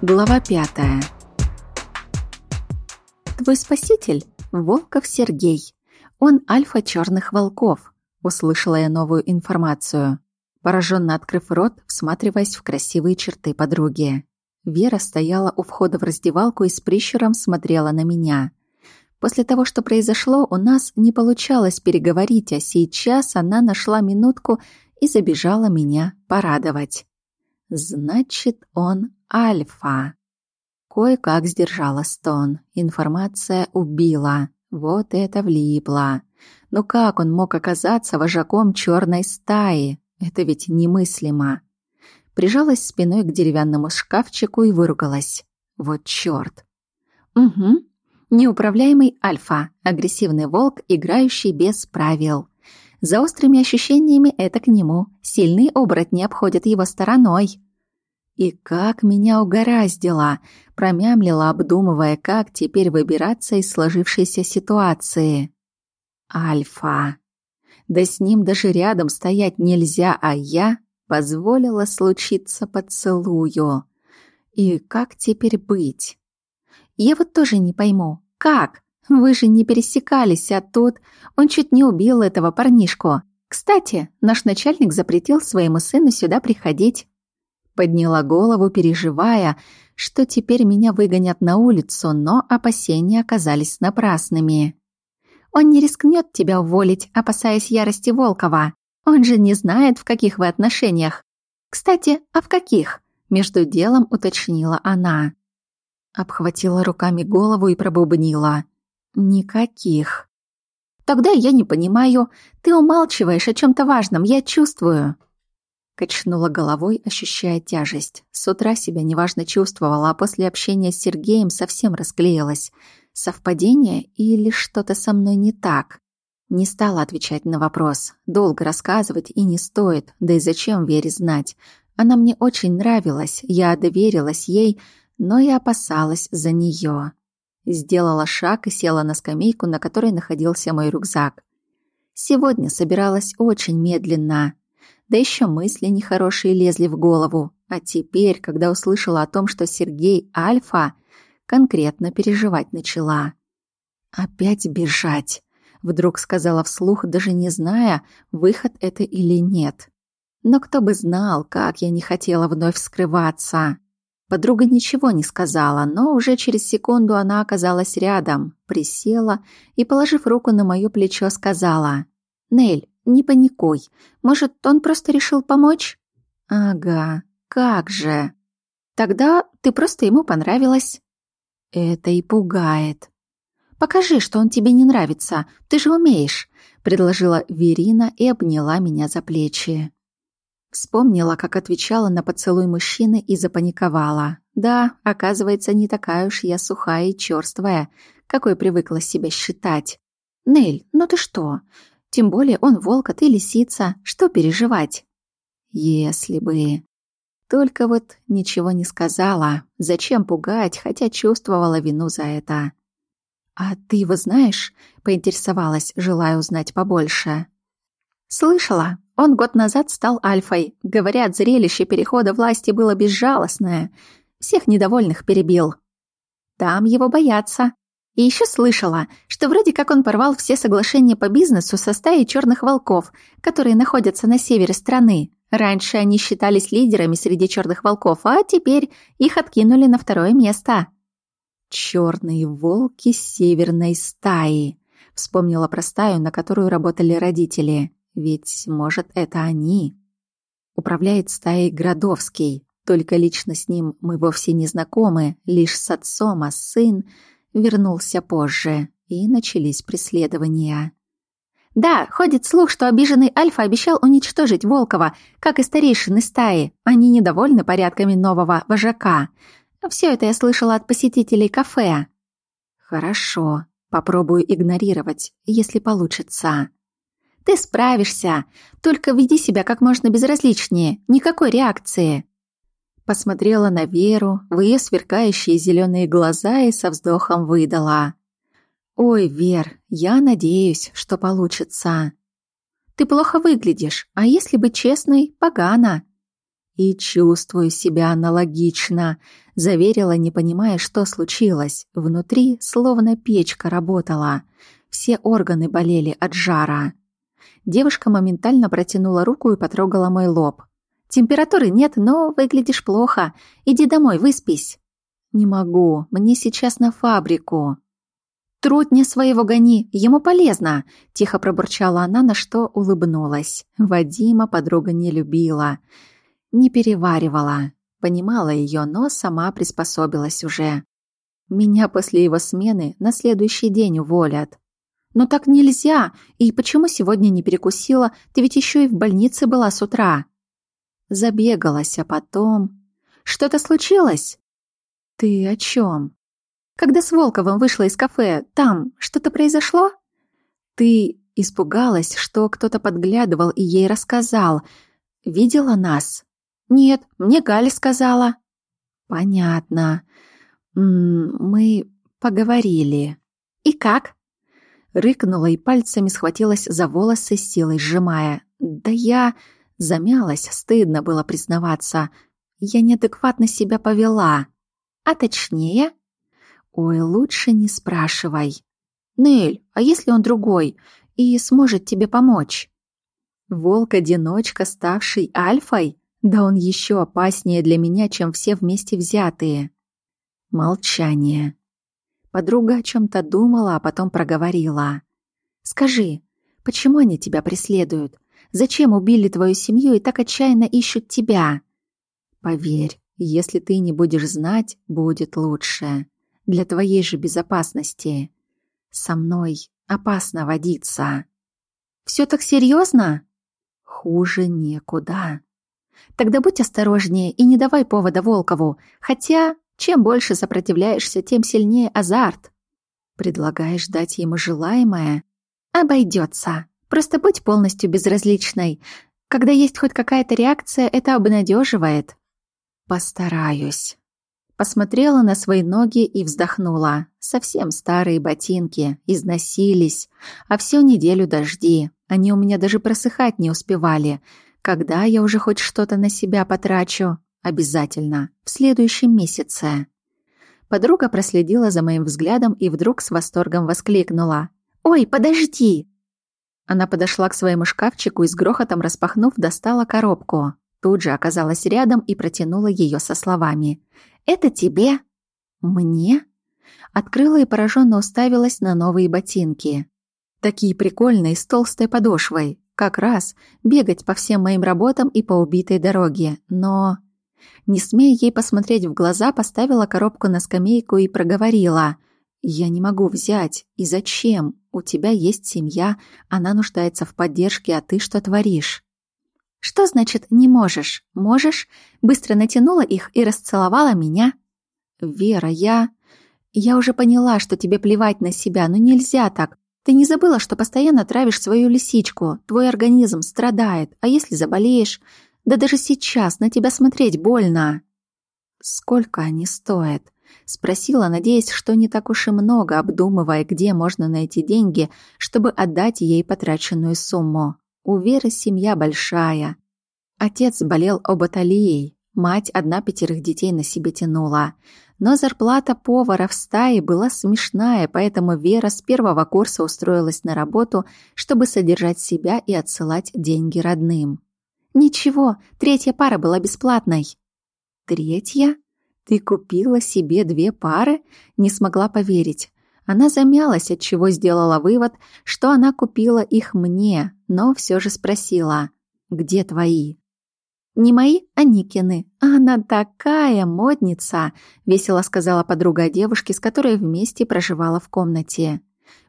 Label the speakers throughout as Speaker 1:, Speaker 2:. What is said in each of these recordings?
Speaker 1: Глава пятая. Твой спаситель — Волков Сергей. Он альфа черных волков. Услышала я новую информацию. Пораженно открыв рот, всматриваясь в красивые черты подруги. Вера стояла у входа в раздевалку и с прищуром смотрела на меня. После того, что произошло, у нас не получалось переговорить, а сейчас она нашла минутку и забежала меня порадовать. Значит, он альфа. Кое-как сдержала стон. Информация убила. Вот это влипло. Но как он мог оказаться вожаком черной стаи? Это ведь немыслимо. Прижалась спиной к деревянному шкафчику и выругалась. Вот чёрт. Угу. Неуправляемый альфа, агрессивный волк, играющий без правил. За острыми ощущениями это к нему. Сильные оборотни обходят его стороной. И как меня угораздило, промямлила, обдумывая, как теперь выбираться из сложившейся ситуации. Альфа. Да с ним даже рядом стоять нельзя, а я позволила случиться поцелую. И как теперь быть? Я вот тоже не пойму, как? Вы же не пересекались, а тут он чуть не убил этого парнишку. Кстати, наш начальник запретил своему сыну сюда приходить. Подняла голову, переживая, что теперь меня выгонят на улицу, но опасения оказались напрасными. Он не рискнет тебя уволить, опасаясь ярости Волкова. Он же не знает, в каких вы отношениях. Кстати, а в каких? Между делом уточнила она. Обхватила руками голову и пробубнила. Никаких. Тогда я не понимаю. Ты умалчиваешь о чем-то важном, я чувствую. Качнула головой, ощущая тяжесть. С утра себя неважно чувствовала, а после общения с Сергеем совсем расклеилась. Совпадение или что-то со мной не так? Не стала отвечать на вопрос. Долго рассказывать и не стоит, да и зачем Вере знать. Она мне очень нравилась, я доверилась ей, но и опасалась за нее. Сделала шаг и села на скамейку, на которой находился мой рюкзак. Сегодня собиралась очень медленно. Да еще мысли нехорошие лезли в голову. А теперь, когда услышала о том, что Сергей Альфа, конкретно переживать начала. «Опять бежать», — вдруг сказала вслух, даже не зная, выход это или нет. Но кто бы знал, как я не хотела вновь скрываться. Подруга ничего не сказала, но уже через секунду она оказалась рядом, присела и, положив руку на моё плечо, сказала «Нель, не паникуй. Может, он просто решил помочь?» «Ага, как же!» «Тогда ты просто ему понравилась». «Это и пугает». «Покажи, что он тебе не нравится. Ты же умеешь», — предложила Верина и обняла меня за плечи. Вспомнила, как отвечала на поцелуй мужчины и запаниковала. Да, оказывается, не такая уж я сухая и черствая, какой привыкла себя считать. «Нель, ну ты что? Тем более он волк, а ты лисица. Что переживать?» «Если бы...» Только вот ничего не сказала. Зачем пугать, хотя чувствовала вину за это. «А ты его знаешь?» — поинтересовалась, желая узнать побольше. «Слышала. Он год назад стал альфой. Говорят, зрелище перехода власти было безжалостное. Всех недовольных перебил. Там его боятся. И еще слышала, что вроде как он порвал все соглашения по бизнесу со стаей черных волков, которые находятся на севере страны. Раньше они считались лидерами среди черных волков, а теперь их откинули на второе место. Черные волки северной стаи. Вспомнила про стаю, на которую работали родители. Ведь, может, это они. Управляет стаей Градовский. Только лично с ним мы вовсе не знакомы, лишь с отцом, а сын вернулся позже, и начались преследования. Да, ходит слух, что обиженный Альфа обещал уничтожить Волкова, как и старейшины стаи. Они недовольны порядками нового вожака. Все это я слышала от посетителей кафе. Хорошо, попробую игнорировать, если получится. Ты справишься. Только веди себя как можно безразличнее. Никакой реакции. Посмотрела на Веру, в ее сверкающие зеленые глаза и со вздохом выдала. «Ой, Вер, я надеюсь, что получится». «Ты плохо выглядишь, а если быть честной, погано». И чувствую себя аналогично, заверила, не понимая, что случилось. Внутри словно печка работала. Все органы болели от жара. Девушка моментально протянула руку и потрогала мой лоб. «Температуры нет, но выглядишь плохо. Иди домой, выспись». «Не могу. Мне сейчас на фабрику». «Трудня своего гони, ему полезно!» — тихо пробурчала она, на что улыбнулась. Вадима подруга не любила. Не переваривала. Понимала ее, но сама приспособилась уже. Меня после его смены на следующий день уволят. «Но так нельзя! И почему сегодня не перекусила? Ты ведь еще и в больнице была с утра!» Забегалась, а потом... «Что-то случилось?» «Ты о чем?» Когда с Волковым вышла из кафе, там что-то произошло? Ты испугалась, что кто-то подглядывал и ей рассказал. Видела нас? Нет, мне Галя сказала. Понятно. Мы поговорили. И как? Рыкнула и пальцами схватилась за волосы, силой сжимая. Да я замялась, стыдно было признаваться. Я неадекватно себя повела. А точнее, Ой, лучше не спрашивай. Нель, а если он другой и сможет тебе помочь? Волк-одиночка, ставший альфой? Да он еще опаснее для меня, чем все вместе взятые. Молчание. Подруга о чем-то думала, а потом проговорила. «Скажи, почему они тебя преследуют? Зачем убили твою семью и так отчаянно ищут тебя?» «Поверь, если ты не будешь знать, будет лучше для твоей же безопасности. Со мной опасно водиться. Все так серьезно? Хуже некуда. Тогда будь осторожнее и не давай повода Волкову, хотя чем больше сопротивляешься, тем сильнее азарт. Предлагаешь дать ему желаемое? Обойдется. Просто будь полностью безразличной. Когда есть хоть какая-то реакция, это обнадеживает. Постараюсь. Посмотрела на свои ноги и вздохнула. Совсем старые ботинки, износились. А всю неделю дожди. Они у меня даже просыхать не успевали. Когда я уже хоть что-то на себя потрачу? Обязательно. В следующем месяце. Подруга проследила за моим взглядом и вдруг с восторгом воскликнула. «Ой, подожди!» Она подошла к своему шкафчику и с грохотом распахнув, достала коробку. Тут же оказалась рядом и протянула ее со словами. «Это тебе?» «Мне?» Открыла и пораженно уставилась на новые ботинки. Такие прикольные, с толстой подошвой. Как раз бегать по всем моим работам и по убитой дороге. Но... Не смея ей посмотреть в глаза, поставила коробку на скамейку и проговорила. «Я не могу взять. И зачем? У тебя есть семья, она нуждается в поддержке, а ты что творишь?» Что значит «не можешь»? Можешь? Быстро натянула их и расцеловала меня. Вера, я... Я уже поняла, что тебе плевать на себя, но нельзя так. Ты не забыла, что постоянно травишь свою лисичку. Твой организм страдает. А если заболеешь? Да даже сейчас на тебя смотреть больно. Сколько они стоят? Спросила, надеясь, что не так уж и много, обдумывая, где можно найти деньги, чтобы отдать ей потраченную сумму. У Веры семья большая. Отец болел оботолией, мать одна пятерых детей на себе тянула. Но зарплата повара в стае была смешная, поэтому Вера с первого курса устроилась на работу, чтобы содержать себя и отсылать деньги родным. «Ничего, третья пара была бесплатной». «Третья? Ты купила себе две пары?» Не смогла поверить. Она замялась, от чего сделала вывод, что она купила их мне, но все же спросила, «Где твои?» «Не мои, а Никины. Она такая модница!» — весело сказала подруга о девушке, с которой вместе проживала в комнате.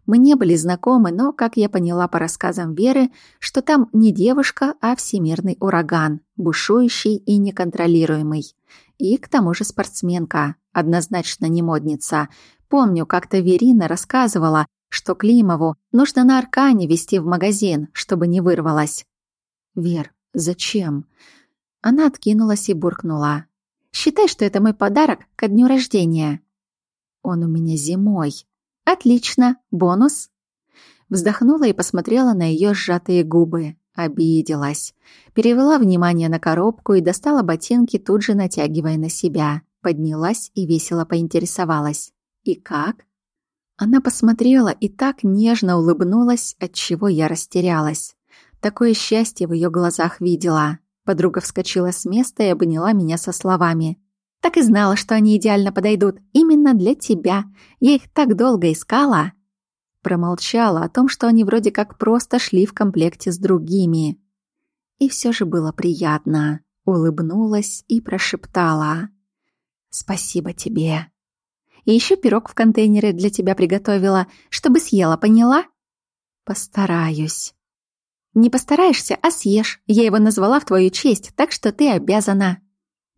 Speaker 1: Мы не были знакомы, но, как я поняла по рассказам Веры, что там не девушка, а всемирный ураган, бушующий и неконтролируемый. И к тому же спортсменка, однозначно не модница, Помню, как-то Верина рассказывала, что Климову нужно на Аркане вести в магазин, чтобы не вырвалась. «Вер, зачем?» Она откинулась и буркнула. «Считай, что это мой подарок ко дню рождения». «Он у меня зимой». «Отлично. Бонус?» Вздохнула и посмотрела на ее сжатые губы. Обиделась. Перевела внимание на коробку и достала ботинки, тут же натягивая на себя. Поднялась и весело поинтересовалась. «И как?» Она посмотрела и так нежно улыбнулась, от чего я растерялась. Такое счастье в ее глазах видела. Подруга вскочила с места и обняла меня со словами. «Так и знала, что они идеально подойдут. Именно для тебя. Я их так долго искала». Промолчала о том, что они вроде как просто шли в комплекте с другими. И все же было приятно. Улыбнулась и прошептала. «Спасибо тебе». И еще пирог в контейнере для тебя приготовила, чтобы съела, поняла? Постараюсь. Не постараешься, а съешь. Я его назвала в твою честь, так что ты обязана.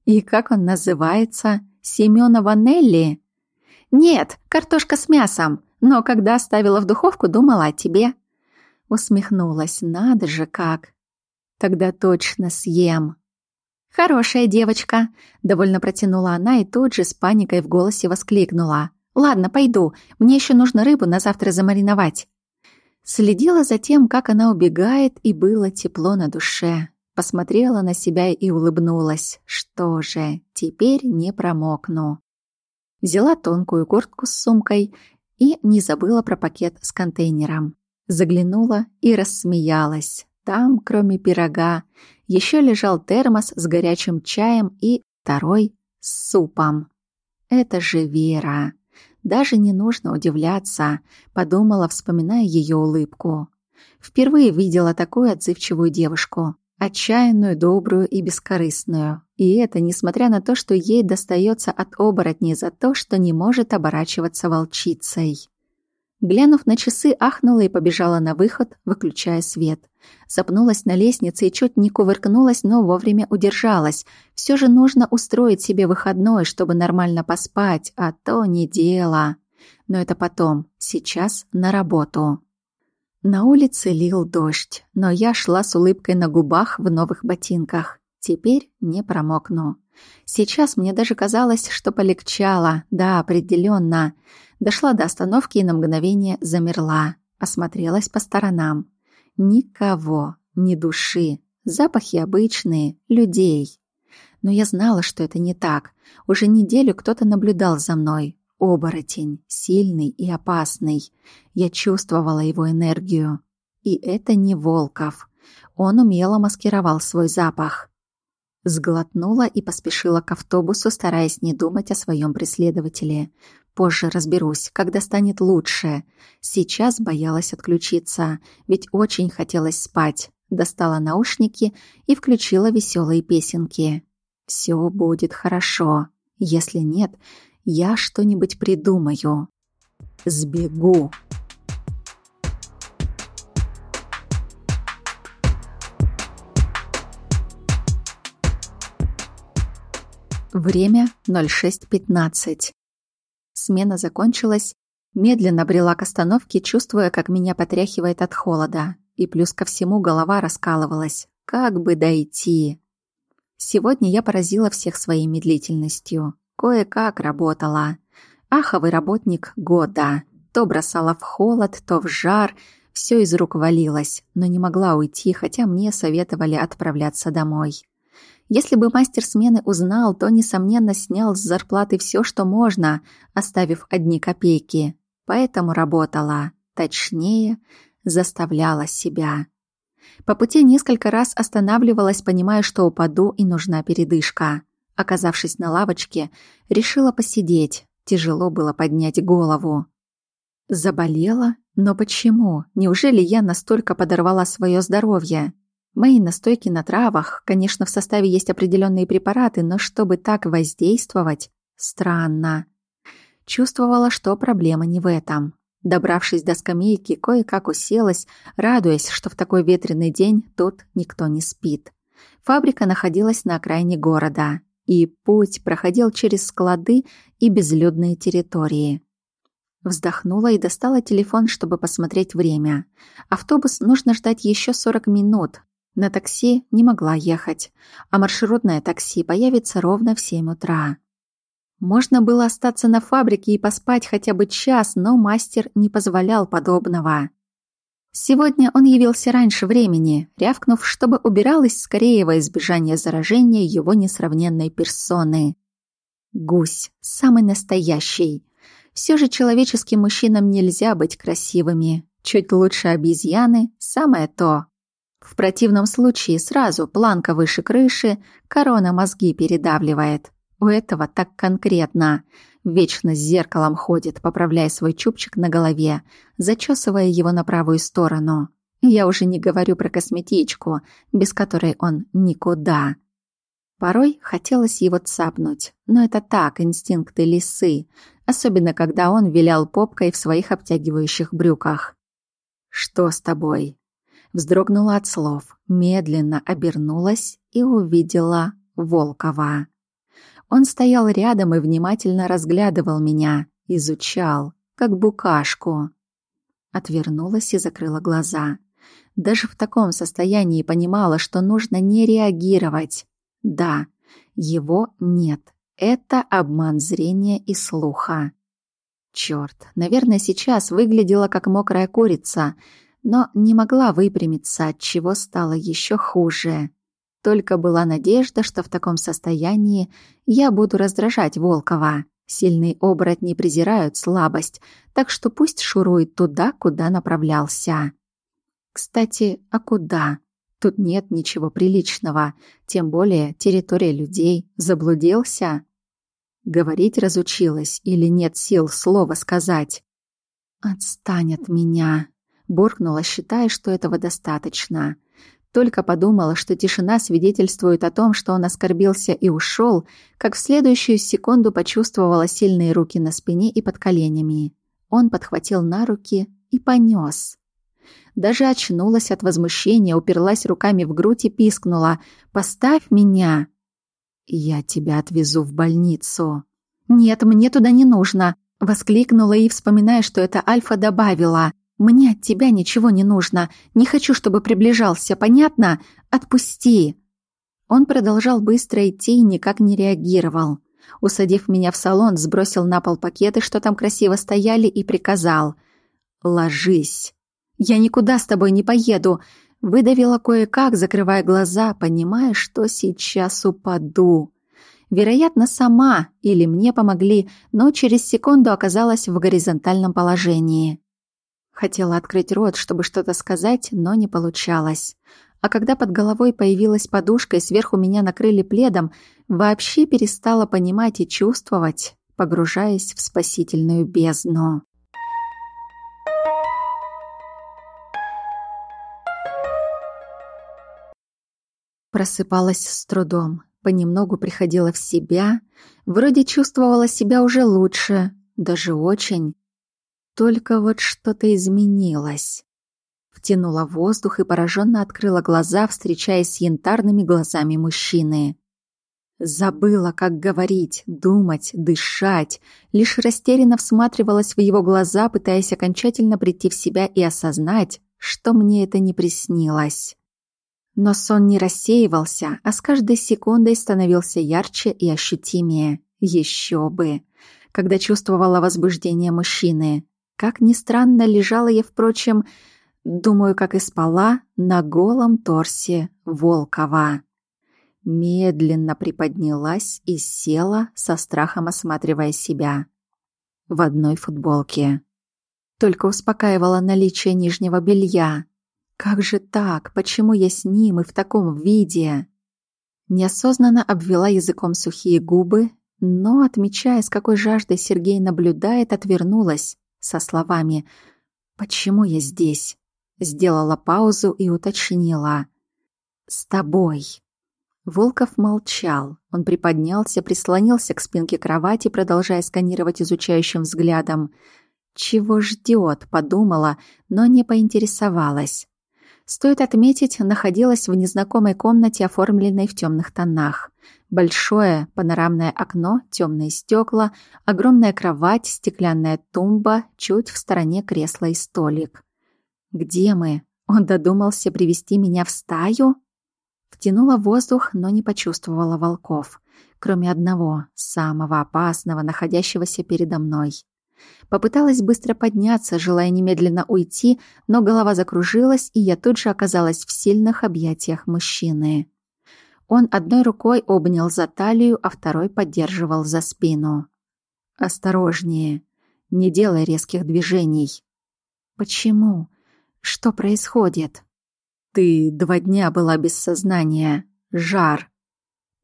Speaker 1: И как он называется? Семёнова Нелли? Нет, картошка с мясом. Но когда ставила в духовку, думала о тебе. Усмехнулась. Надо же как. Тогда точно съем. «Хорошая девочка», — довольно протянула она и тут же с паникой в голосе воскликнула. «Ладно, пойду. Мне еще нужно рыбу на завтра замариновать». Следила за тем, как она убегает, и было тепло на душе. Посмотрела на себя и улыбнулась. Что же, теперь не промокну. Взяла тонкую куртку с сумкой и не забыла про пакет с контейнером. Заглянула и рассмеялась. Там, кроме пирога, еще лежал термос с горячим чаем и второй с супом. Это же Вера. Даже не нужно удивляться, подумала, вспоминая ее улыбку. Впервые видела такую отзывчивую девушку, отчаянную, добрую и бескорыстную. И это несмотря на то, что ей достается от оборотней за то, что не может оборачиваться волчицей. Глянув на часы, ахнула и побежала на выход, выключая свет. Запнулась на лестнице и чуть не кувыркнулась, но вовремя удержалась. Все же нужно устроить себе выходной, чтобы нормально поспать, а то не дело. Но это потом, сейчас на работу. На улице лил дождь, но я шла с улыбкой на губах в новых ботинках. Теперь не промокну. Сейчас мне даже казалось, что полегчало. Да, определенно. Дошла до остановки и на мгновение замерла. Осмотрелась по сторонам. Никого, ни души. Запахи обычные, людей. Но я знала, что это не так. Уже неделю кто-то наблюдал за мной. Оборотень, сильный и опасный. Я чувствовала его энергию. И это не Волков. Он умело маскировал свой запах. Сглотнула и поспешила к автобусу, стараясь не думать о своем преследователе. Позже разберусь, когда станет лучше. Сейчас боялась отключиться, ведь очень хотелось спать. Достала наушники и включила веселые песенки. Все будет хорошо. Если нет, я что-нибудь придумаю. Сбегу. Время 06.15. Смена закончилась. Медленно брела к остановке, чувствуя, как меня потряхивает от холода. И плюс ко всему голова раскалывалась. Как бы дойти? Сегодня я поразила всех своей медлительностью. Кое-как работала. Аховый работник года. То бросала в холод, то в жар. Все из рук валилось, но не могла уйти, хотя мне советовали отправляться домой. Если бы мастер смены узнал, то, несомненно, снял с зарплаты все, что можно, оставив одни копейки. Поэтому работала. Точнее, заставляла себя. По пути несколько раз останавливалась, понимая, что упаду и нужна передышка. Оказавшись на лавочке, решила посидеть. Тяжело было поднять голову. Заболела? Но почему? Неужели я настолько подорвала свое здоровье? Мои настойки на травах, конечно, в составе есть определенные препараты, но чтобы так воздействовать, странно. Чувствовала, что проблема не в этом. Добравшись до скамейки, кое-как уселась, радуясь, что в такой ветреный день тут никто не спит. Фабрика находилась на окраине города, и путь проходил через склады и безлюдные территории. Вздохнула и достала телефон, чтобы посмотреть время. Автобус нужно ждать еще 40 минут, на такси не могла ехать, а маршрутное такси появится ровно в 7 утра. Можно было остаться на фабрике и поспать хотя бы час, но мастер не позволял подобного. Сегодня он явился раньше времени, рявкнув, чтобы убиралась скорее во избежание заражения его несравненной персоны. Гусь, самый настоящий. Все же человеческим мужчинам нельзя быть красивыми. Чуть лучше обезьяны – самое то. В противном случае сразу планка выше крыши, корона мозги передавливает. У этого так конкретно. Вечно с зеркалом ходит, поправляя свой чубчик на голове, зачесывая его на правую сторону. Я уже не говорю про косметичку, без которой он никуда. Порой хотелось его цапнуть, но это так, инстинкты лисы, особенно когда он вилял попкой в своих обтягивающих брюках. «Что с тобой?» Вздрогнула от слов, медленно обернулась и увидела Волкова. Он стоял рядом и внимательно разглядывал меня, изучал, как букашку. Отвернулась и закрыла глаза. Даже в таком состоянии понимала, что нужно не реагировать. Да, его нет. Это обман зрения и слуха. Черт, наверное, сейчас выглядела как мокрая курица, но не могла выпрямиться, от чего стало еще хуже. Только была надежда, что в таком состоянии я буду раздражать Волкова. Сильные оборотни презирают слабость, так что пусть шурует туда, куда направлялся. Кстати, а куда? Тут нет ничего приличного, тем более территория людей. Заблудился? Говорить разучилась или нет сил слова сказать? «Отстань от меня!» Буркнула, считая, что этого достаточно. Только подумала, что тишина свидетельствует о том, что он оскорбился и ушел, как в следующую секунду почувствовала сильные руки на спине и под коленями. Он подхватил на руки и понес. Даже очнулась от возмущения, уперлась руками в грудь и пискнула «Поставь меня!» «Я тебя отвезу в больницу». «Нет, мне туда не нужно!» Воскликнула и, вспоминая, что это Альфа добавила мне от тебя ничего не нужно. Не хочу, чтобы приближался, понятно? Отпусти!» Он продолжал быстро идти и никак не реагировал. Усадив меня в салон, сбросил на пол пакеты, что там красиво стояли, и приказал «Ложись». «Я никуда с тобой не поеду», выдавила кое-как, закрывая глаза, понимая, что сейчас упаду. Вероятно, сама или мне помогли, но через секунду оказалась в горизонтальном положении. Хотела открыть рот, чтобы что-то сказать, но не получалось. А когда под головой появилась подушка и сверху меня накрыли пледом, вообще перестала понимать и чувствовать, погружаясь в спасительную бездну. Просыпалась с трудом, понемногу приходила в себя, вроде чувствовала себя уже лучше, даже очень. Только вот что-то изменилось. Втянула воздух и пораженно открыла глаза, встречаясь с янтарными глазами мужчины. Забыла, как говорить, думать, дышать, лишь растерянно всматривалась в его глаза, пытаясь окончательно прийти в себя и осознать, что мне это не приснилось. Но сон не рассеивался, а с каждой секундой становился ярче и ощутимее. Еще бы! Когда чувствовала возбуждение мужчины, как ни странно, лежала я, впрочем, думаю, как и спала, на голом торсе Волкова. Медленно приподнялась и села, со страхом осматривая себя. В одной футболке. Только успокаивала наличие нижнего белья. Как же так? Почему я с ним и в таком виде? Неосознанно обвела языком сухие губы, но, отмечая, с какой жаждой Сергей наблюдает, отвернулась со словами «Почему я здесь?» Сделала паузу и уточнила «С тобой». Волков молчал. Он приподнялся, прислонился к спинке кровати, продолжая сканировать изучающим взглядом. «Чего ждет?» — подумала, но не поинтересовалась. Стоит отметить, находилась в незнакомой комнате, оформленной в темных тонах. Большое панорамное окно, темные стекла, огромная кровать, стеклянная тумба, чуть в стороне кресло и столик. «Где мы?» Он додумался привести меня в стаю? Втянула воздух, но не почувствовала волков, кроме одного, самого опасного, находящегося передо мной. Попыталась быстро подняться, желая немедленно уйти, но голова закружилась, и я тут же оказалась в сильных объятиях мужчины. Он одной рукой обнял за талию, а второй поддерживал за спину. «Осторожнее, не делай резких движений». «Почему? Что происходит?» «Ты два дня была без сознания. Жар».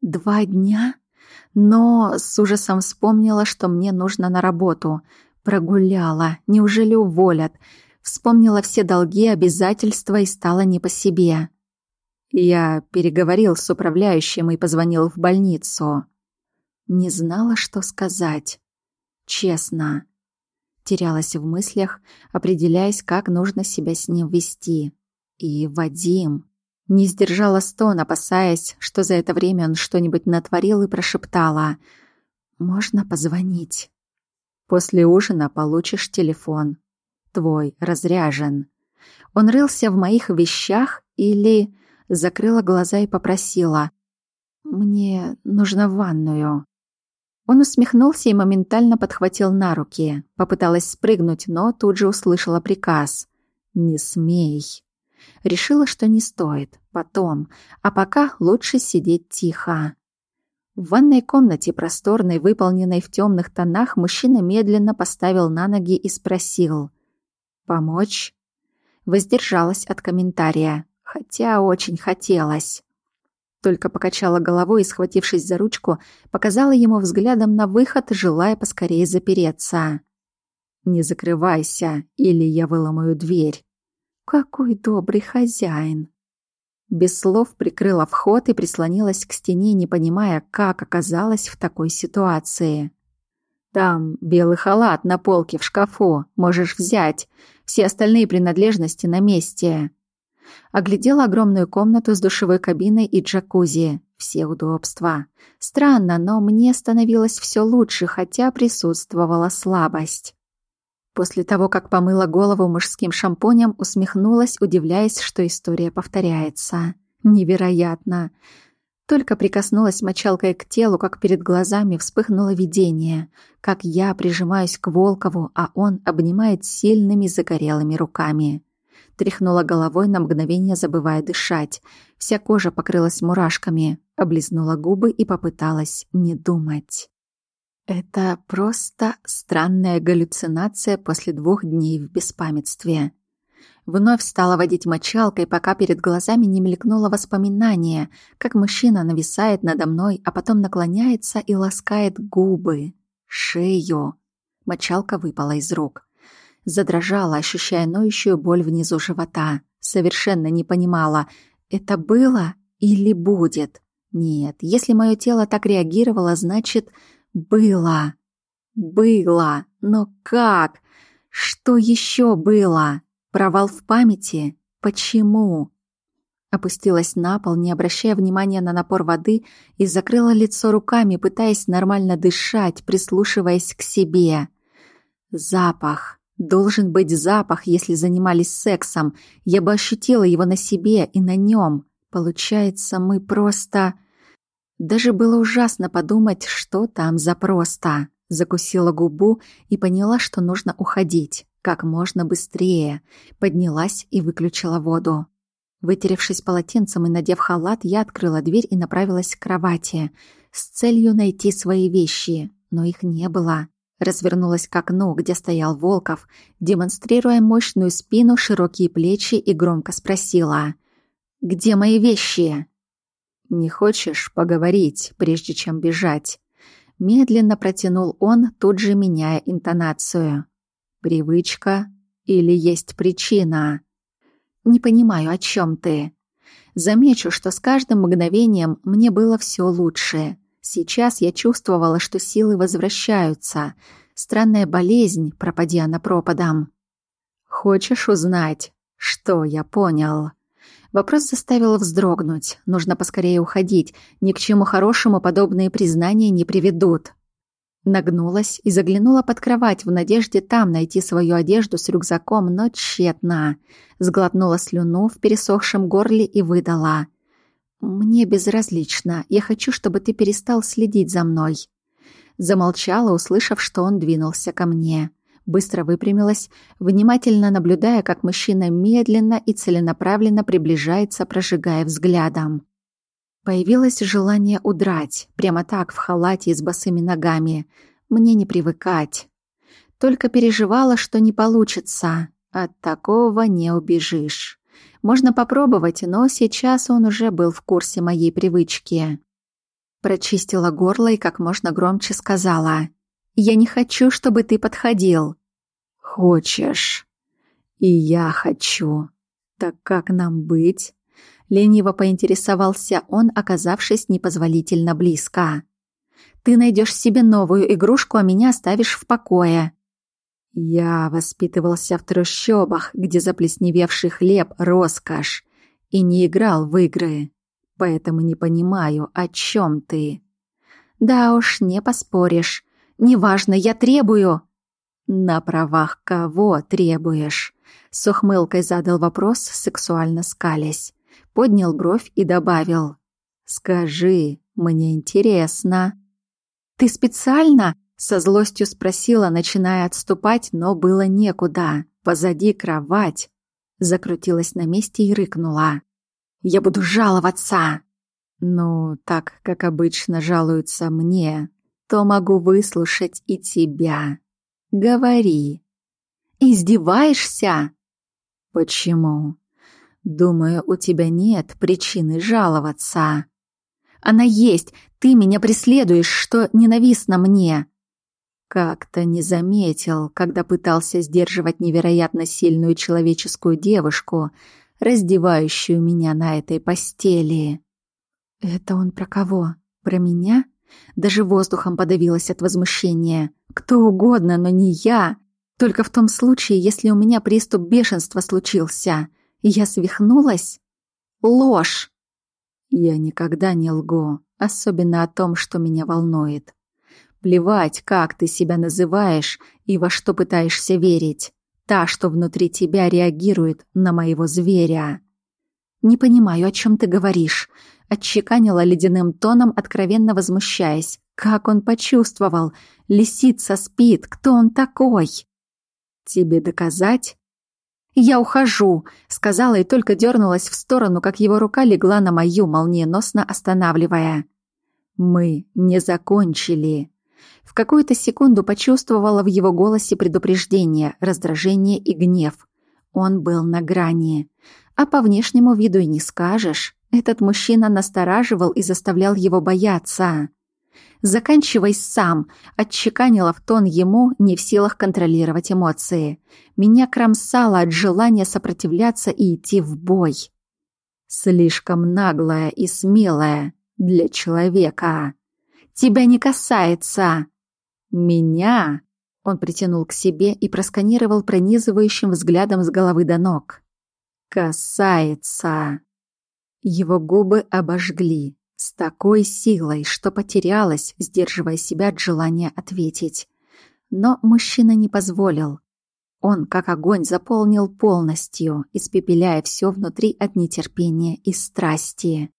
Speaker 1: «Два дня?» Но с ужасом вспомнила, что мне нужно на работу. Прогуляла. Неужели уволят? Вспомнила все долги, обязательства и стала не по себе. Я переговорил с управляющим и позвонил в больницу. Не знала, что сказать. Честно. Терялась в мыслях, определяясь, как нужно себя с ним вести. И Вадим. Не сдержала стон, опасаясь, что за это время он что-нибудь натворил и прошептала. «Можно позвонить?» «После ужина получишь телефон. Твой разряжен». Он рылся в моих вещах или закрыла глаза и попросила. «Мне нужно в ванную». Он усмехнулся и моментально подхватил на руки. Попыталась спрыгнуть, но тут же услышала приказ. «Не смей». Решила, что не стоит. Потом. А пока лучше сидеть тихо. В ванной комнате, просторной, выполненной в темных тонах, мужчина медленно поставил на ноги и спросил. «Помочь?» Воздержалась от комментария хотя очень хотелось. Только покачала головой и, схватившись за ручку, показала ему взглядом на выход, желая поскорее запереться. «Не закрывайся, или я выломаю дверь». «Какой добрый хозяин!» Без слов прикрыла вход и прислонилась к стене, не понимая, как оказалась в такой ситуации. «Там белый халат на полке в шкафу, можешь взять. Все остальные принадлежности на месте». Оглядела огромную комнату с душевой кабиной и джакузи. Все удобства. Странно, но мне становилось все лучше, хотя присутствовала слабость. После того, как помыла голову мужским шампунем, усмехнулась, удивляясь, что история повторяется. Невероятно. Только прикоснулась мочалкой к телу, как перед глазами вспыхнуло видение, как я прижимаюсь к Волкову, а он обнимает сильными загорелыми руками. Тряхнула головой на мгновение, забывая дышать. Вся кожа покрылась мурашками. Облизнула губы и попыталась не думать. Это просто странная галлюцинация после двух дней в беспамятстве. Вновь стала водить мочалкой, пока перед глазами не мелькнуло воспоминание, как мужчина нависает надо мной, а потом наклоняется и ласкает губы, шею. Мочалка выпала из рук. Задрожала, ощущая ноющую боль внизу живота. Совершенно не понимала, это было или будет. Нет, если мое тело так реагировало, значит, было. Было. Но как? Что еще было? Провал в памяти? Почему? Опустилась на пол, не обращая внимания на напор воды, и закрыла лицо руками, пытаясь нормально дышать, прислушиваясь к себе. Запах. Должен быть запах, если занимались сексом. Я бы ощутила его на себе и на нем. Получается, мы просто... Даже было ужасно подумать, что там за просто. Закусила губу и поняла, что нужно уходить. Как можно быстрее. Поднялась и выключила воду. Вытеревшись полотенцем и надев халат, я открыла дверь и направилась к кровати с целью найти свои вещи, но их не было. Развернулась к окну, где стоял Волков, демонстрируя мощную спину, широкие плечи и громко спросила. «Где мои вещи?» «Не хочешь поговорить, прежде чем бежать?» Медленно протянул он, тут же меняя интонацию. «Привычка или есть причина?» «Не понимаю, о чем ты?» Замечу, что с каждым мгновением мне было все лучше. Сейчас я чувствовала, что силы возвращаются. Странная болезнь, пропади она пропадом. «Хочешь узнать, что я понял?» Вопрос заставил вздрогнуть. Нужно поскорее уходить. Ни к чему хорошему подобные признания не приведут. Нагнулась и заглянула под кровать в надежде там найти свою одежду с рюкзаком, но тщетно. Сглотнула слюну в пересохшем горле и выдала. «Мне безразлично. Я хочу, чтобы ты перестал следить за мной». Замолчала, услышав, что он двинулся ко мне. Быстро выпрямилась, внимательно наблюдая, как мужчина медленно и целенаправленно приближается, прожигая взглядом. Появилось желание удрать, прямо так, в халате и с босыми ногами. Мне не привыкать. Только переживала, что не получится. От такого не убежишь. Можно попробовать, но сейчас он уже был в курсе моей привычки. Прочистила горло и как можно громче сказала. «Я не хочу, чтобы ты подходил». «Хочешь?» «И я хочу. Так как нам быть?» Лениво поинтересовался он, оказавшись непозволительно близко. «Ты найдешь себе новую игрушку, а меня оставишь в покое». Я воспитывался в трущобах, где заплесневевший хлеб — роскошь, и не играл в игры поэтому не понимаю, о чем ты. Да уж, не поспоришь. Неважно, я требую. На правах кого требуешь? С ухмылкой задал вопрос, сексуально скалясь. Поднял бровь и добавил. Скажи, мне интересно. Ты специально? Со злостью спросила, начиная отступать, но было некуда. Позади кровать. Закрутилась на месте и рыкнула. Я буду жаловаться. Ну, так как обычно жалуются мне, то могу выслушать и тебя. Говори. Издеваешься? Почему? Думаю, у тебя нет причины жаловаться. Она есть. Ты меня преследуешь, что ненавистно мне. Как-то не заметил, когда пытался сдерживать невероятно сильную человеческую девушку, раздевающую меня на этой постели. Это он про кого? Про меня? Даже воздухом подавилась от возмущения. Кто угодно, но не я. Только в том случае, если у меня приступ бешенства случился. И я свихнулась? Ложь! Я никогда не лгу, особенно о том, что меня волнует. Плевать, как ты себя называешь и во что пытаешься верить. Та, что внутри тебя реагирует на моего зверя. «Не понимаю, о чем ты говоришь», — отчеканила ледяным тоном, откровенно возмущаясь. «Как он почувствовал? Лисица спит. Кто он такой?» «Тебе доказать?» «Я ухожу», — сказала и только дернулась в сторону, как его рука легла на мою, молниеносно останавливая. «Мы не закончили», в какую-то секунду почувствовала в его голосе предупреждение, раздражение и гнев. Он был на грани. А по внешнему виду и не скажешь. Этот мужчина настораживал и заставлял его бояться. «Заканчивай сам», — отчеканила в тон ему, не в силах контролировать эмоции. Меня кромсало от желания сопротивляться и идти в бой. Слишком наглая и смелая для человека тебя не касается!» «Меня?» Он притянул к себе и просканировал пронизывающим взглядом с головы до ног. «Касается!» Его губы обожгли с такой силой, что потерялась, сдерживая себя от желания ответить. Но мужчина не позволил. Он, как огонь, заполнил полностью, испепеляя все внутри от нетерпения и страсти.